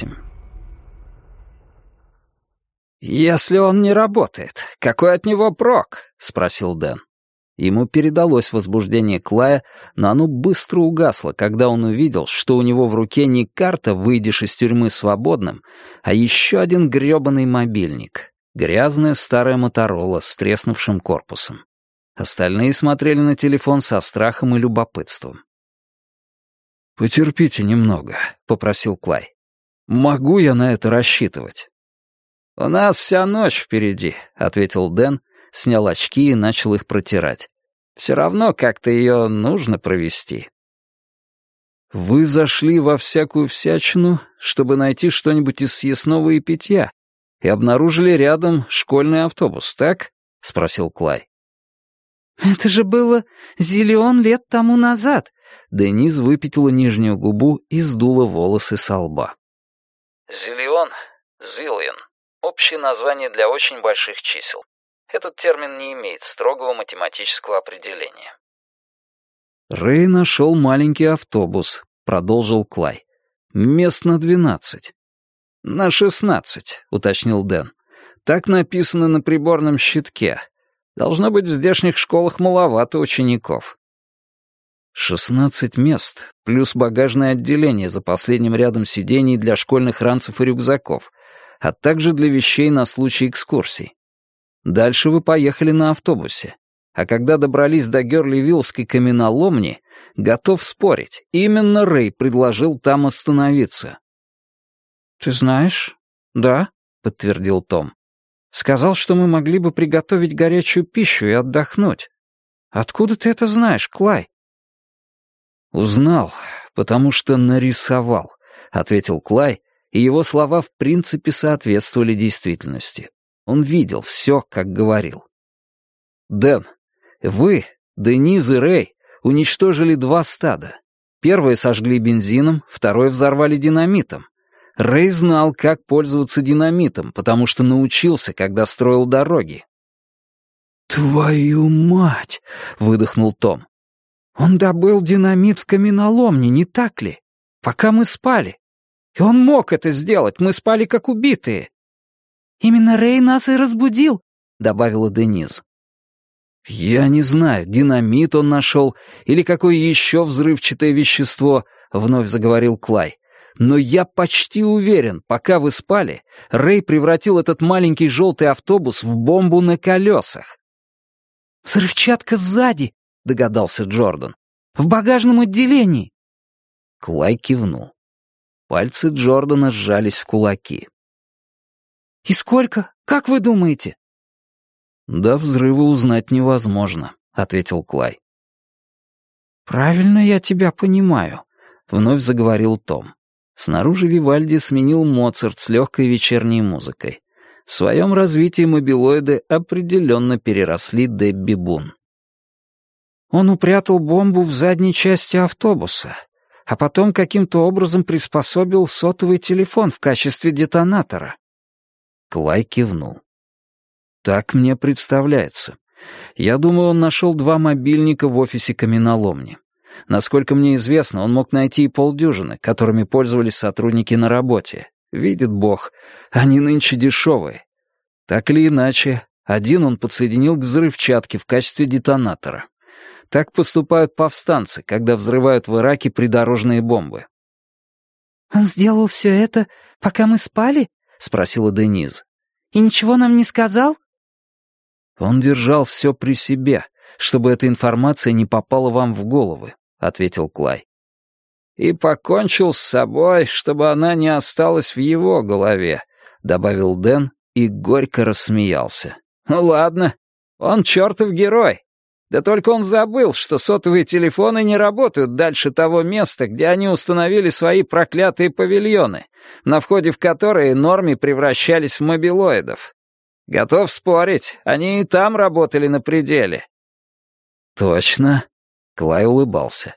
восемь. «Если он не работает, какой от него прок?» — спросил Дэн. Ему передалось возбуждение Клая, но оно быстро угасло, когда он увидел, что у него в руке не карта «Выйдешь из тюрьмы свободным», а еще один грёбаный мобильник. Грязная старая Моторола с треснувшим корпусом. Остальные смотрели на телефон со страхом и любопытством. «Потерпите немного», — попросил Клай. «Могу я на это рассчитывать?» «У нас вся ночь впереди», — ответил Дэн, снял очки и начал их протирать. «Все равно как-то ее нужно провести». «Вы зашли во всякую всячину, чтобы найти что-нибудь из съестного и питья, и обнаружили рядом школьный автобус, так?» — спросил Клай. «Это же было зиллион лет тому назад!» Дениз выпятила нижнюю губу и сдула волосы со лба. «Зиллион, зиллион Общее название для очень больших чисел. Этот термин не имеет строгого математического определения. Рэй нашел маленький автобус, продолжил Клай. Мест на двенадцать. На шестнадцать, уточнил Дэн. Так написано на приборном щитке. Должно быть, в здешних школах маловато учеников. Шестнадцать мест, плюс багажное отделение за последним рядом сидений для школьных ранцев и рюкзаков, а также для вещей на случай экскурсий. Дальше вы поехали на автобусе. А когда добрались до Герливиллской каменоломни, готов спорить, именно Рэй предложил там остановиться. «Ты знаешь?» «Да», — подтвердил Том. «Сказал, что мы могли бы приготовить горячую пищу и отдохнуть. Откуда ты это знаешь, Клай?» «Узнал, потому что нарисовал», — ответил Клай, и его слова в принципе соответствовали действительности. Он видел все, как говорил. «Дэн, вы, Дениз и Рэй, уничтожили два стада. Первое сожгли бензином, второе взорвали динамитом. Рэй знал, как пользоваться динамитом, потому что научился, когда строил дороги. «Твою мать!» — выдохнул Том. «Он добыл динамит в каменоломне, не так ли? Пока мы спали. И он мог это сделать, мы спали как убитые». «Именно Рэй нас и разбудил», — добавила Дениз. «Я не знаю, динамит он нашел или какое еще взрывчатое вещество», — вновь заговорил Клай. «Но я почти уверен, пока вы спали, Рэй превратил этот маленький желтый автобус в бомбу на колесах». «Взрывчатка сзади», — догадался Джордан. «В багажном отделении». Клай кивнул. Пальцы Джордана сжались в кулаки. «И сколько? Как вы думаете?» «До взрыва узнать невозможно», — ответил Клай. «Правильно я тебя понимаю», — вновь заговорил Том. Снаружи Вивальди сменил Моцарт с легкой вечерней музыкой. В своем развитии мобилоиды определенно переросли Дебби Бун. Он упрятал бомбу в задней части автобуса, а потом каким-то образом приспособил сотовый телефон в качестве детонатора. Клай кивнул. Так мне представляется. Я думаю, он нашел два мобильника в офисе каменоломни. Насколько мне известно, он мог найти и полдюжины, которыми пользовались сотрудники на работе. Видит бог, они нынче дешевые. Так или иначе, один он подсоединил к взрывчатке в качестве детонатора. Так поступают повстанцы, когда взрывают в Ираке придорожные бомбы. «Он сделал все это, пока мы спали?» — спросила Дениз. «И ничего нам не сказал?» «Он держал все при себе, чтобы эта информация не попала вам в головы», — ответил Клай. «И покончил с собой, чтобы она не осталась в его голове», — добавил Дэн и горько рассмеялся. «Ну ладно, он чертов герой. Да только он забыл, что сотовые телефоны не работают дальше того места, где они установили свои проклятые павильоны, на входе в которые норми превращались в мобилоидов. Готов спорить, они и там работали на пределе. Точно. Клай улыбался.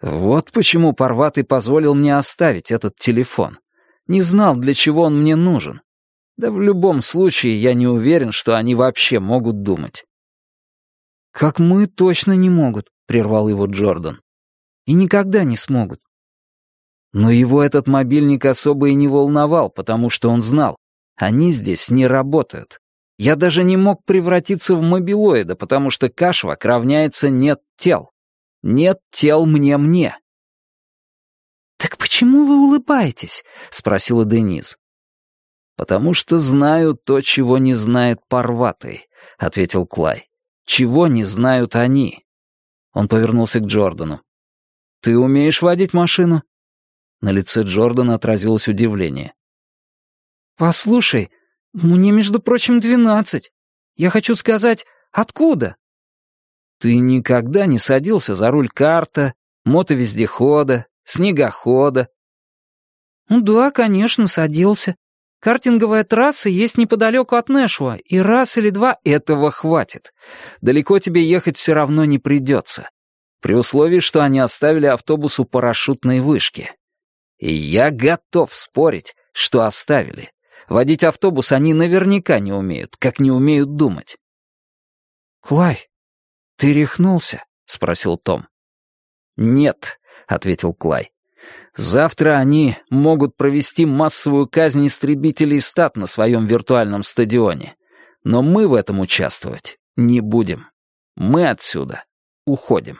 Вот почему Парватый позволил мне оставить этот телефон. Не знал, для чего он мне нужен. Да в любом случае я не уверен, что они вообще могут думать. «Как мы точно не могут», — прервал его Джордан. «И никогда не смогут». Но его этот мобильник особо и не волновал, потому что он знал, они здесь не работают. Я даже не мог превратиться в мобилоида, потому что кашвак равняется «нет тел». «Нет тел мне-мне». «Так почему вы улыбаетесь?» — спросила Денис. «Потому что знаю то, чего не знает Парватый», — ответил Клай. «Чего не знают они?» Он повернулся к Джордану. «Ты умеешь водить машину?» На лице Джордана отразилось удивление. «Послушай, мне, между прочим, двенадцать. Я хочу сказать, откуда?» «Ты никогда не садился за руль карта, мотовездехода, снегохода?» «Ну да, конечно, садился. Картинговая трасса есть неподалеку от Нэшуа, и раз или два этого хватит. Далеко тебе ехать все равно не придется. При условии, что они оставили автобус у парашютной вышки. И я готов спорить, что оставили. Водить автобус они наверняка не умеют, как не умеют думать. «Клай, ты рехнулся?» — спросил Том. «Нет», — ответил Клай. «Завтра они могут провести массовую казнь истребителей стат на своем виртуальном стадионе. Но мы в этом участвовать не будем. Мы отсюда уходим».